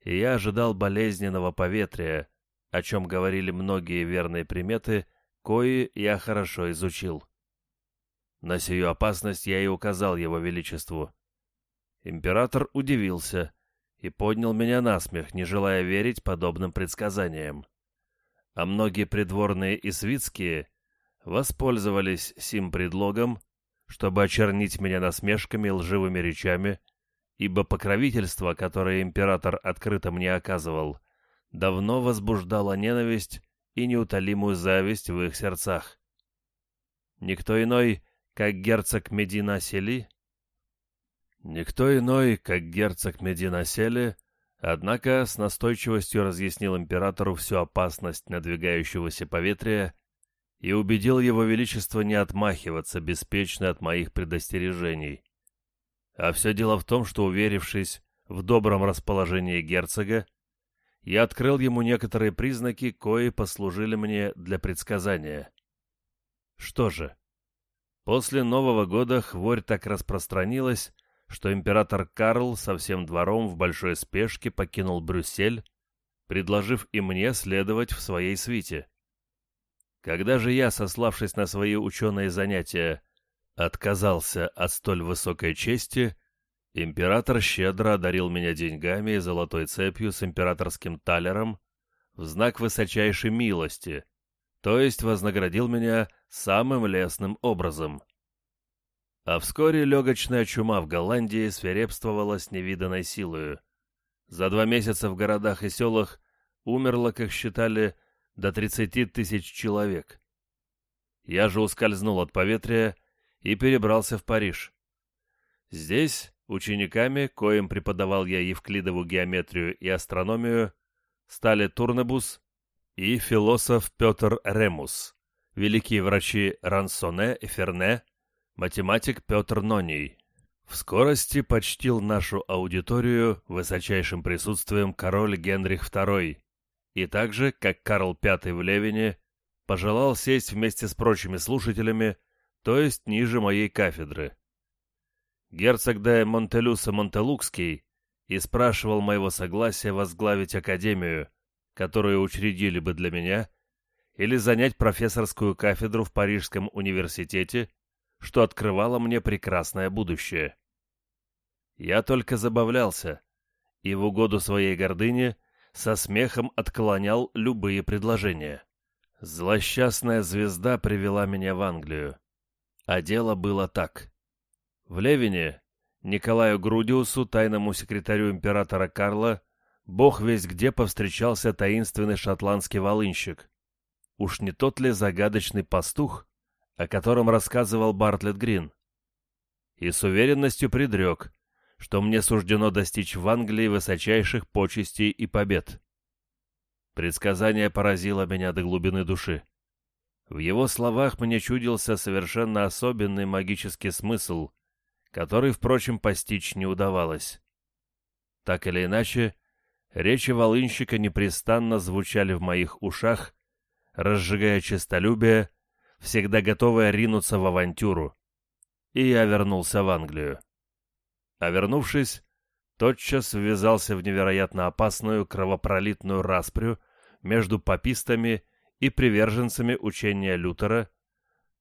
и я ожидал болезненного поветрия, о чем говорили многие верные приметы, кои я хорошо изучил. На сию опасность я и указал его величеству. Император удивился и поднял меня на смех, не желая верить подобным предсказаниям. А многие придворные и свитские воспользовались сим предлогом, чтобы очернить меня насмешками и лживыми речами, ибо покровительство, которое император открыто мне оказывал, давно возбуждало ненависть и неутолимую зависть в их сердцах. Никто иной, как герцог Медина Сели, Никто иной, как герцог Мединосели, однако с настойчивостью разъяснил императору всю опасность надвигающегося поветрия и убедил его величество не отмахиваться беспечно от моих предостережений. А все дело в том, что, уверившись в добром расположении герцога, я открыл ему некоторые признаки, кои послужили мне для предсказания. Что же, после Нового года хворь так распространилась, что император Карл со всем двором в большой спешке покинул Брюссель, предложив и мне следовать в своей свите. Когда же я, сославшись на свои ученые занятия, отказался от столь высокой чести, император щедро одарил меня деньгами и золотой цепью с императорским талером в знак высочайшей милости, то есть вознаградил меня самым лестным образом. А вскоре легочная чума в Голландии свирепствовала с невиданной силою. За два месяца в городах и селах умерло, как считали, до 30 тысяч человек. Я же ускользнул от поветрия и перебрался в Париж. Здесь, Учениками, коим преподавал я евклидову геометрию и астрономию, стали Турнебус и философ Петр Ремус, великие врачи Рансоне и Ферне, математик Петр Ноний. В скорости почтил нашу аудиторию высочайшим присутствием король Генрих II, и также, как Карл V в Левине, пожелал сесть вместе с прочими слушателями, то есть ниже моей кафедры. Герцог де Монтелюса Монтелукский и спрашивал моего согласия возглавить академию, которую учредили бы для меня, или занять профессорскую кафедру в Парижском университете, что открывало мне прекрасное будущее. Я только забавлялся, и в угоду своей гордыне со смехом отклонял любые предложения. Злосчастная звезда привела меня в Англию. А дело было так. В Левине Николаю Грудиусу, тайному секретарю императора Карла, бог весь где повстречался таинственный шотландский волынщик. Уж не тот ли загадочный пастух, о котором рассказывал Бартлетт Грин? И с уверенностью предрек, что мне суждено достичь в Англии высочайших почестей и побед. Предсказание поразило меня до глубины души. В его словах мне чудился совершенно особенный магический смысл, который, впрочем, постичь не удавалось. Так или иначе, речи волынщика непрестанно звучали в моих ушах, разжигая честолюбие, всегда готовая ринуться в авантюру. И я вернулся в Англию. А вернувшись, тотчас ввязался в невероятно опасную кровопролитную распрю между папистами и приверженцами учения Лютера,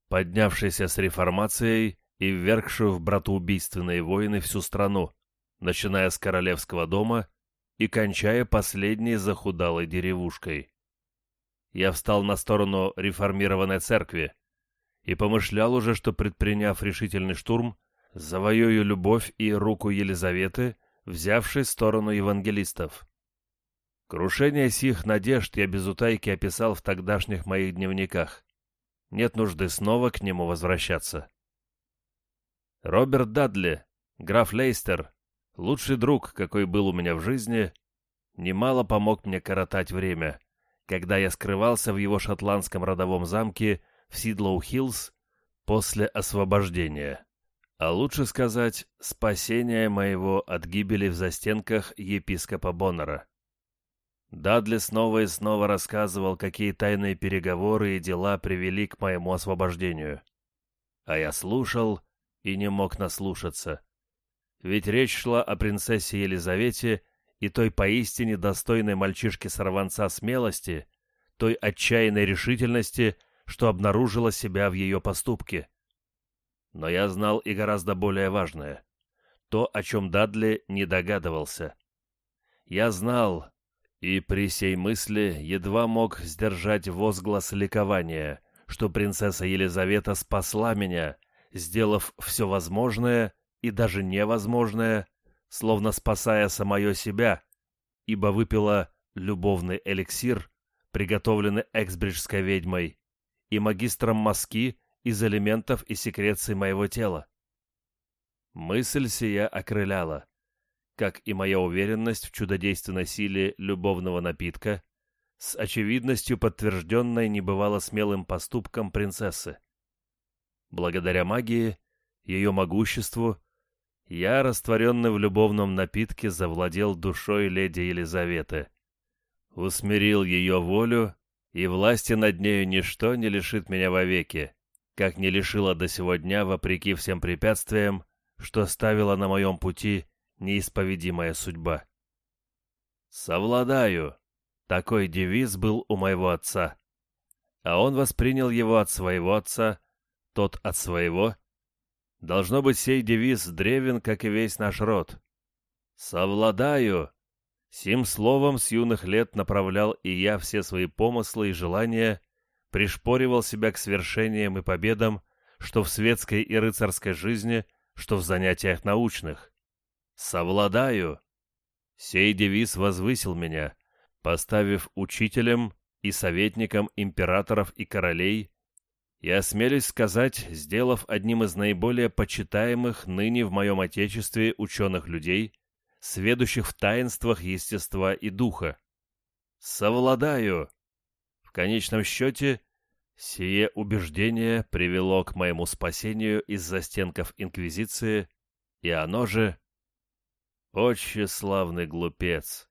поднявшейся с реформацией и ввергшую в братоубийственные войны всю страну, начиная с королевского дома и кончая последней захудалой деревушкой. Я встал на сторону реформированной церкви и помышлял уже, что, предприняв решительный штурм, завоюю любовь и руку Елизаветы, взявшей сторону евангелистов. Крушение сих надежд я без утайки описал в тогдашних моих дневниках. Нет нужды снова к нему возвращаться. Роберт Дадли, граф Лейстер, лучший друг, какой был у меня в жизни, немало помог мне коротать время, когда я скрывался в его шотландском родовом замке в Сидлоу-Хиллз после освобождения, а лучше сказать, спасения моего от гибели в застенках епископа Боннера. Дадли снова и снова рассказывал, какие тайные переговоры и дела привели к моему освобождению. А я слушал и не мог наслушаться. Ведь речь шла о принцессе Елизавете и той поистине достойной мальчишки-сорванца смелости, той отчаянной решительности, что обнаружила себя в ее поступке. Но я знал и гораздо более важное. То, о чем Дадли не догадывался. Я знал, и при сей мысли едва мог сдержать возглас ликования, что принцесса Елизавета спасла меня — сделав все возможное и даже невозможное, словно спасая самое себя, ибо выпила любовный эликсир, приготовленный эксбриджской ведьмой, и магистром мазки из элементов и секреций моего тела. Мысль сия окрыляла, как и моя уверенность в чудодейственной силе любовного напитка, с очевидностью подтвержденной небывало смелым поступком принцессы. Благодаря магии, ее могуществу, я, растворенный в любовном напитке, завладел душой леди Елизаветы. Усмирил ее волю, и власти над нею ничто не лишит меня вовеки, как не лишило до сего дня, вопреки всем препятствиям, что ставила на моем пути неисповедимая судьба. «Совладаю!» — такой девиз был у моего отца. А он воспринял его от своего отца — тот от своего. Должно быть, сей девиз древен, как и весь наш род. «Совладаю!» Сим словом с юных лет направлял и я все свои помыслы и желания, пришпоривал себя к свершениям и победам, что в светской и рыцарской жизни, что в занятиях научных. «Совладаю!» Сей девиз возвысил меня, поставив учителем и советником императоров и королей, и, осмелюсь сказать, сделав одним из наиболее почитаемых ныне в моем Отечестве ученых людей, сведущих в таинствах естества и духа. Совладаю! В конечном счете, сие убеждение привело к моему спасению из застенков Инквизиции, и оно же... Отче славный глупец!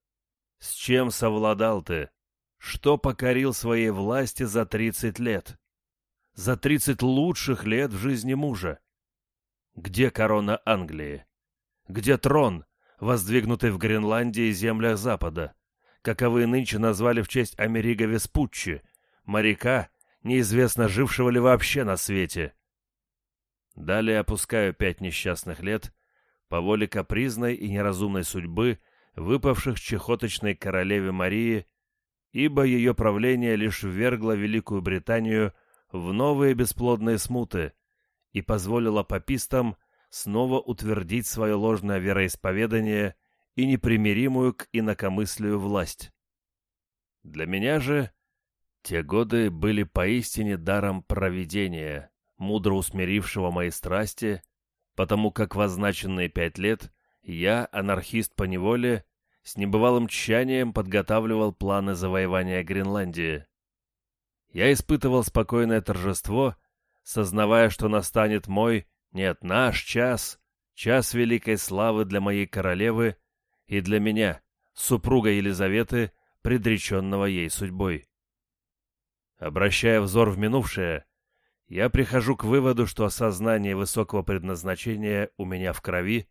С чем совладал ты? Что покорил своей власти за тридцать лет? За тридцать лучших лет в жизни мужа? Где корона Англии? Где трон, воздвигнутый в Гренландии и землях Запада, каковы нынче назвали в честь Америго Веспуччи, моряка, неизвестно жившего ли вообще на свете. Далее опускаю пять несчастных лет по воле капризной и неразумной судьбы, выпавших чехоточной королеве Марии, ибо ее правление лишь ввергло Великую Британию в новые бесплодные смуты и позволило папистам снова утвердить свое ложное вероисповедание и непримиримую к инакомыслию власть. Для меня же те годы были поистине даром провидения, мудро усмирившего мои страсти, потому как в означенные пять лет я, анархист по неволе, с небывалым тщанием подготавливал планы завоевания Гренландии. Я испытывал спокойное торжество, сознавая, что настанет мой нет, наш час, час великой славы для моей королевы и для меня, супруга Елизаветы, предреченного ей судьбой. Обращая взор в минувшее, я прихожу к выводу, что осознание высокого предназначения у меня в крови,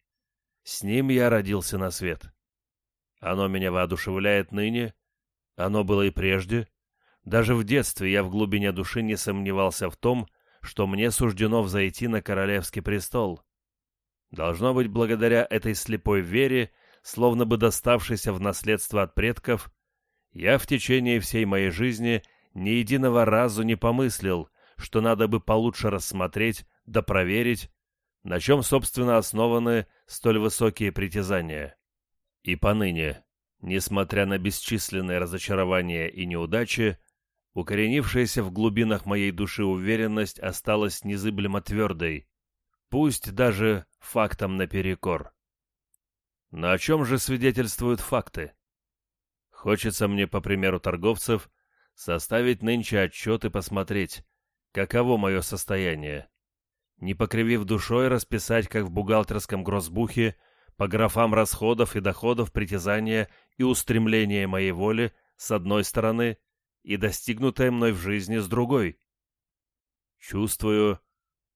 с ним я родился на свет. Оно меня воодушевляет ныне, оно было и прежде. Даже в детстве я в глубине души не сомневался в том, что мне суждено взойти на королевский престол. Должно быть, благодаря этой слепой вере, словно бы доставшейся в наследство от предков, я в течение всей моей жизни ни единого разу не помыслил, что надо бы получше рассмотреть да проверить, на чем, собственно, основаны столь высокие притязания. И поныне, несмотря на бесчисленные разочарования и неудачи, Укоренившаяся в глубинах моей души уверенность осталась незыблемо твердой, пусть даже фактом наперекор. Но о чем же свидетельствуют факты? Хочется мне, по примеру торговцев, составить нынче отчет и посмотреть, каково мое состояние. Не покривив душой, расписать, как в бухгалтерском гроссбухе, по графам расходов и доходов притязания и устремления моей воли, с одной стороны, и достигнутое мной в жизни с другой. Чувствую,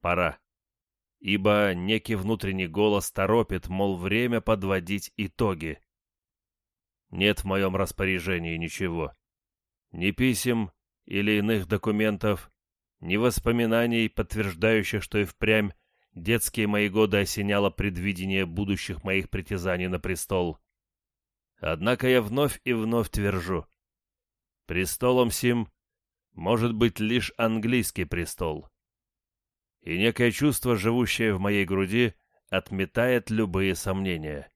пора. Ибо некий внутренний голос торопит, мол, время подводить итоги. Нет в моем распоряжении ничего. Ни писем или иных документов, ни воспоминаний, подтверждающих, что и впрямь детские мои годы осеняло предвидение будущих моих притязаний на престол. Однако я вновь и вновь твержу. Престолом сим может быть лишь английский престол. И некое чувство, живущее в моей груди, отметает любые сомнения.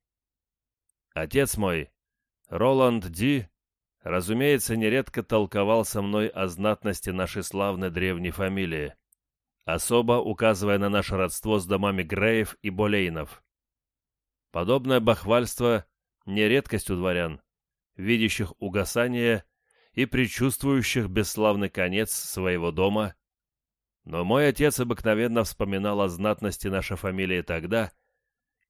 Отец мой, Роланд Ди, разумеется, нередко толковал со мной о знатности нашей славной древней фамилии, особо указывая на наше родство с домами Греев и Болейнов. Подобное бахвальство не редкость у дворян, видящих угасание и предчувствующих бесславный конец своего дома. Но мой отец обыкновенно вспоминал о знатности нашей фамилии тогда,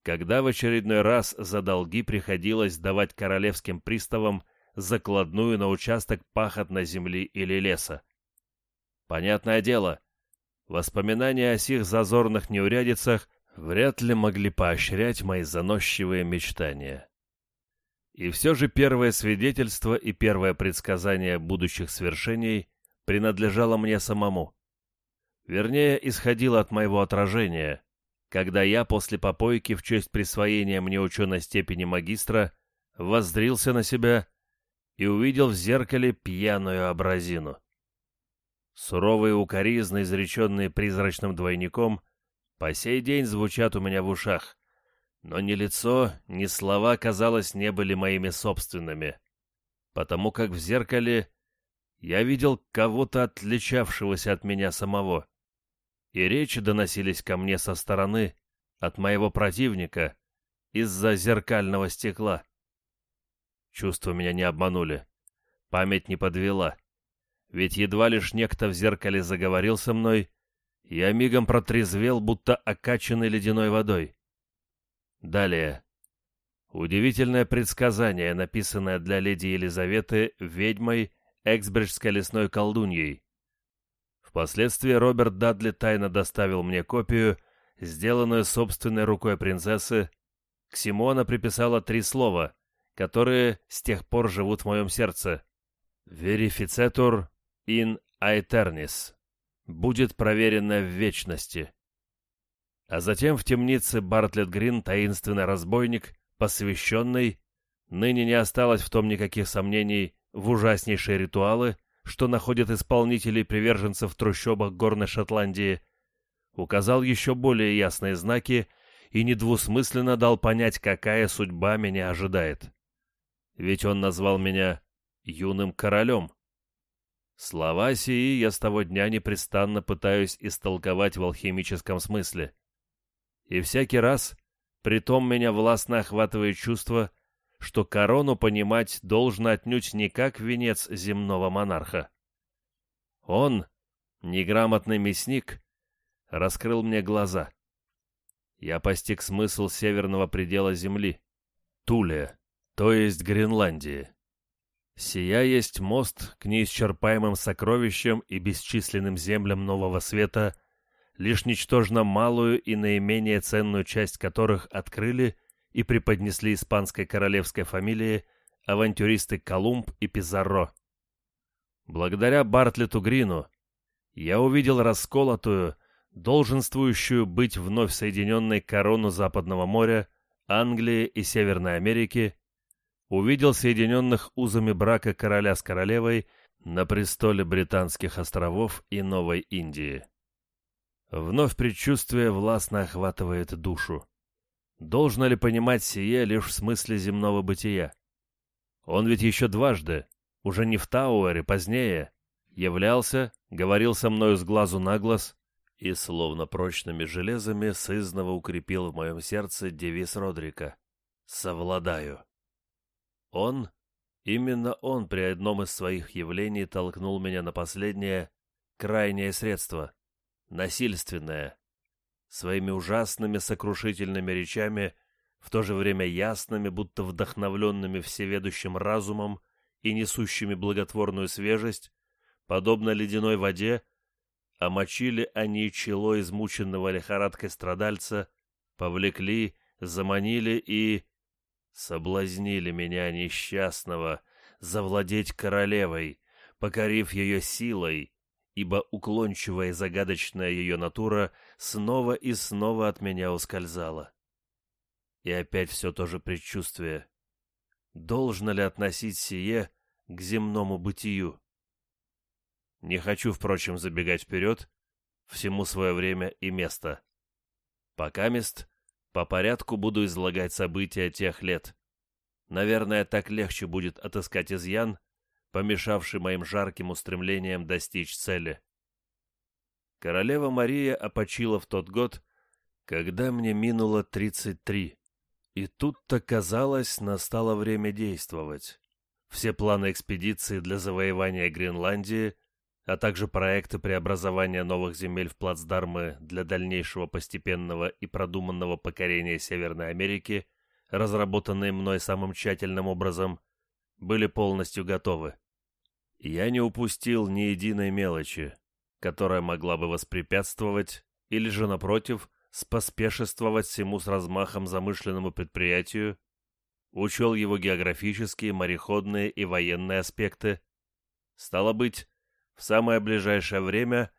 когда в очередной раз за долги приходилось давать королевским приставам закладную на участок пахотной земли или леса. Понятное дело, воспоминания о сих зазорных неурядицах вряд ли могли поощрять мои заносчивые мечтания. И все же первое свидетельство и первое предсказание будущих свершений принадлежало мне самому. Вернее, исходило от моего отражения, когда я после попойки в честь присвоения мне ученой степени магистра воззрился на себя и увидел в зеркале пьяную образину. Суровые укоризны, изреченные призрачным двойником, по сей день звучат у меня в ушах, но ни лицо, ни слова, казалось, не были моими собственными, потому как в зеркале я видел кого-то отличавшегося от меня самого. И речи доносились ко мне со стороны, от моего противника, из-за зеркального стекла. Чувства меня не обманули. Память не подвела. Ведь едва лишь некто в зеркале заговорил со мной, я мигом протрезвел, будто окачанный ледяной водой. Далее. Удивительное предсказание, написанное для леди Елизаветы ведьмой Эксбриджской лесной колдуньей. Впоследствии Роберт Дадли тайно доставил мне копию, сделанную собственной рукой принцессы. К Симона приписала три слова, которые с тех пор живут в моем сердце. «Verificetur in aeternis» будет проверено в вечности. А затем в темнице Бартлетт Грин таинственный разбойник, посвященный, ныне не осталось в том никаких сомнений, в ужаснейшие ритуалы, что находят исполнителей приверженцев в трущобах горной Шотландии, указал еще более ясные знаки и недвусмысленно дал понять, какая судьба меня ожидает. Ведь он назвал меня юным королем. Слова сии я с того дня непрестанно пытаюсь истолковать в алхимическом смысле. И всякий раз, притом меня властно охватывает чувство, что корону понимать должно отнюдь не как венец земного монарха. Он, неграмотный мясник, раскрыл мне глаза. Я постиг смысл северного предела Земли, Туле, то есть Гренландии. Сия есть мост к неисчерпаемым сокровищам и бесчисленным землям Нового Света, лишь ничтожно малую и наименее ценную часть которых открыли и преподнесли испанской королевской фамилии авантюристы Колумб и Пизарро. Благодаря Бартлету Грину я увидел расколотую, долженствующую быть вновь соединенной корону Западного моря, Англии и Северной Америки, увидел соединенных узами брака короля с королевой на престоле Британских островов и Новой Индии. Вновь предчувствие властно охватывает душу. Должно ли понимать сие лишь в смысле земного бытия? Он ведь еще дважды, уже не в Тауэре, позднее, являлся, говорил со мною с глазу на глаз и, словно прочными железами, сызново укрепил в моем сердце девиз Родрика «Совладаю». Он, именно он при одном из своих явлений толкнул меня на последнее, крайнее средство, насильственное, своими ужасными сокрушительными речами, в то же время ясными, будто вдохновленными всеведущим разумом и несущими благотворную свежесть, подобно ледяной воде, омочили они чело измученного лихорадкой страдальца, повлекли, заманили и соблазнили меня несчастного завладеть королевой, покорив ее силой, ибо уклончивая и загадочная ее натура снова и снова от меня ускользала. И опять все то же предчувствие. Должно ли относить сие к земному бытию? Не хочу, впрочем, забегать вперед, всему свое время и место. Пока мест по порядку буду излагать события тех лет. Наверное, так легче будет отыскать изъян, помешавший моим жарким устремлениям достичь цели. Королева Мария опочила в тот год, когда мне минуло тридцать три, и тут-то, казалось, настало время действовать. Все планы экспедиции для завоевания Гренландии а также проекты преобразования новых земель в плацдармы для дальнейшего постепенного и продуманного покорения Северной Америки, разработанные мной самым тщательным образом, были полностью готовы. Я не упустил ни единой мелочи, которая могла бы воспрепятствовать или же, напротив, споспешествовать всему с размахом замышленному предприятию, учел его географические, мореходные и военные аспекты. Стало быть, в самое ближайшее время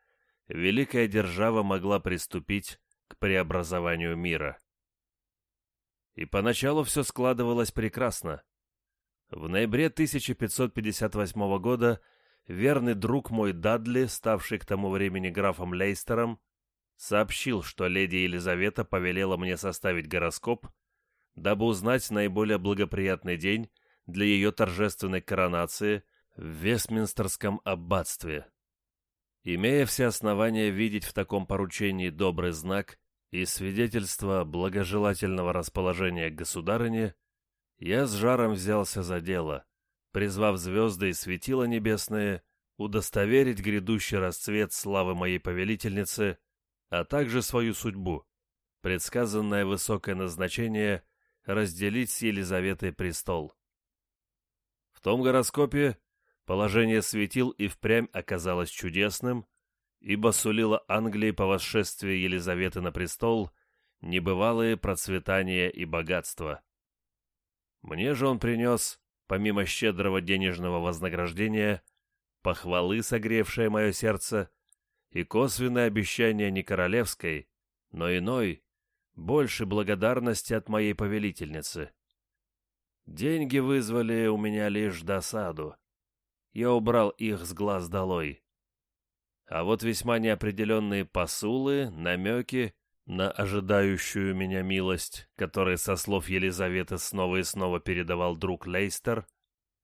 великая держава могла приступить к преобразованию мира. И поначалу все складывалось прекрасно. В ноябре 1558 года верный друг мой Дадли, ставший к тому времени графом Лейстером, сообщил, что леди Елизавета повелела мне составить гороскоп, дабы узнать наиболее благоприятный день для ее торжественной коронации Вестминстерском аббатстве. Имея все основания видеть в таком поручении добрый знак и свидетельство благожелательного расположения к государыне, я с жаром взялся за дело, призвав звезды и светила небесные удостоверить грядущий расцвет славы моей повелительницы, а также свою судьбу, предсказанное высокое назначение разделить с Елизаветой престол. В том гороскопе положение светил и впрямь оказалось чудесным, ибо сулило Англии по восшествии Елизаветы на престол небывалые процветания и богатства. Мне же он принес, помимо щедрого денежного вознаграждения, похвалы, согревшие мое сердце, и косвенное обещание не королевской, но иной, больше благодарности от моей повелительницы. Деньги вызвали у меня лишь досаду. Я убрал их с глаз долой. А вот весьма неопределенные посулы, намеки на ожидающую меня милость, которые со слов Елизаветы снова и снова передавал друг Лейстер,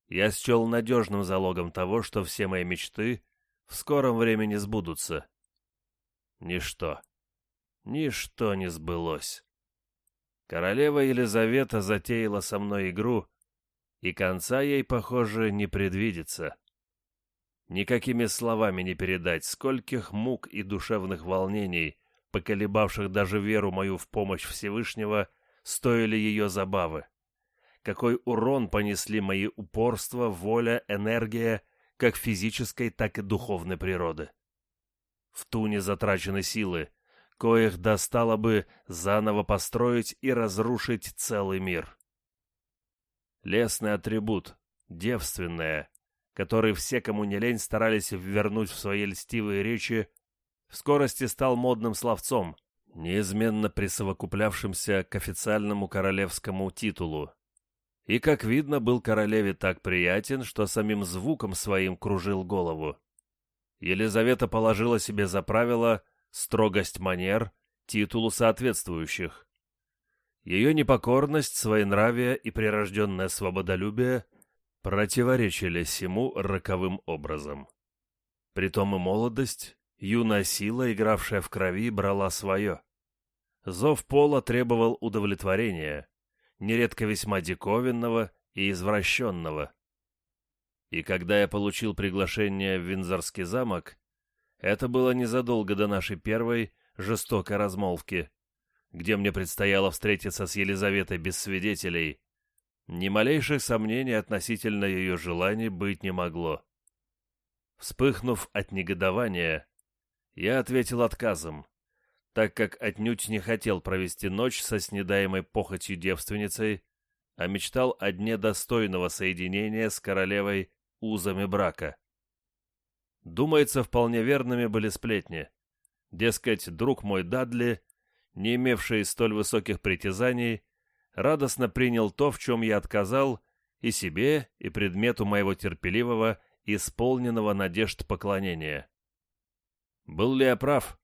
я счел надежным залогом того, что все мои мечты в скором времени сбудутся. Ничто, ничто не сбылось. Королева Елизавета затеяла со мной игру, и конца ей, похоже, не предвидится. Никакими словами не передать, скольких мук и душевных волнений, поколебавших даже веру мою в помощь Всевышнего, стоили ее забавы какой урон понесли мои упорство, воля, энергия, как физической, так и духовной природы. В туне затрачены силы, коих достало бы заново построить и разрушить целый мир. Лесный атрибут, девственное, который все, кому не лень, старались вернуть в свои льстивые речи, в скорости стал модным словцом, неизменно присовокуплявшимся к официальному королевскому титулу, и, как видно, был королеве так приятен, что самим звуком своим кружил голову. Елизавета положила себе за правило строгость манер, титулу соответствующих. Ее непокорность, своенравие и прирожденное свободолюбие противоречили всему роковым образом. Притом и молодость, юная сила, игравшая в крови, брала свое. Зов пола требовал удовлетворения, нередко весьма диковинного и извращенного. И когда я получил приглашение в Винзорский замок, это было незадолго до нашей первой жестокой размолвки, где мне предстояло встретиться с Елизаветой без свидетелей, ни малейших сомнений относительно ее желаний быть не могло. Вспыхнув от негодования, я ответил отказом, так как отнюдь не хотел провести ночь со снедаемой похотью девственницей, а мечтал о дне достойного соединения с королевой узами брака. Думается, вполне верными были сплетни. Дескать, друг мой Дадли, не имевший столь высоких притязаний, радостно принял то, в чем я отказал, и себе, и предмету моего терпеливого, исполненного надежд поклонения. Был ли я прав?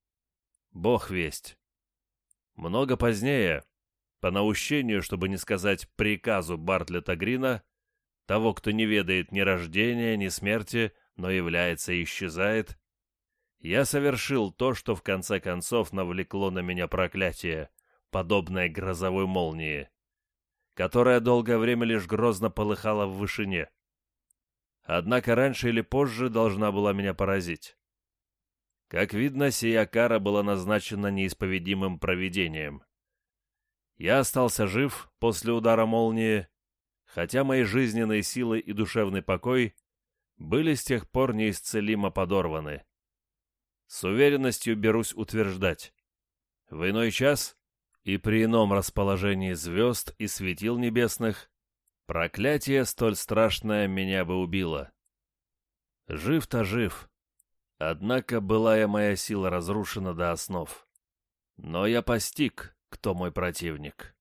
Бог весть. Много позднее, по наущению, чтобы не сказать приказу Бартлета Грина, того, кто не ведает ни рождения, ни смерти, но является и исчезает, я совершил то, что в конце концов навлекло на меня проклятие, подобное грозовой молнии, которая долгое время лишь грозно полыхала в вышине. Однако раньше или позже должна была меня поразить. Как видно, сия кара была назначена неисповедимым провидением. Я остался жив после удара молнии, хотя мои жизненные силы и душевный покой были с тех пор неисцелимо подорваны. С уверенностью берусь утверждать. В иной час и при ином расположении звезд и светил небесных проклятие столь страшное меня бы убило. Жив-то жив, Однако былая моя сила разрушена до основ. Но я постиг, кто мой противник.